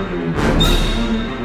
Thank hum. you.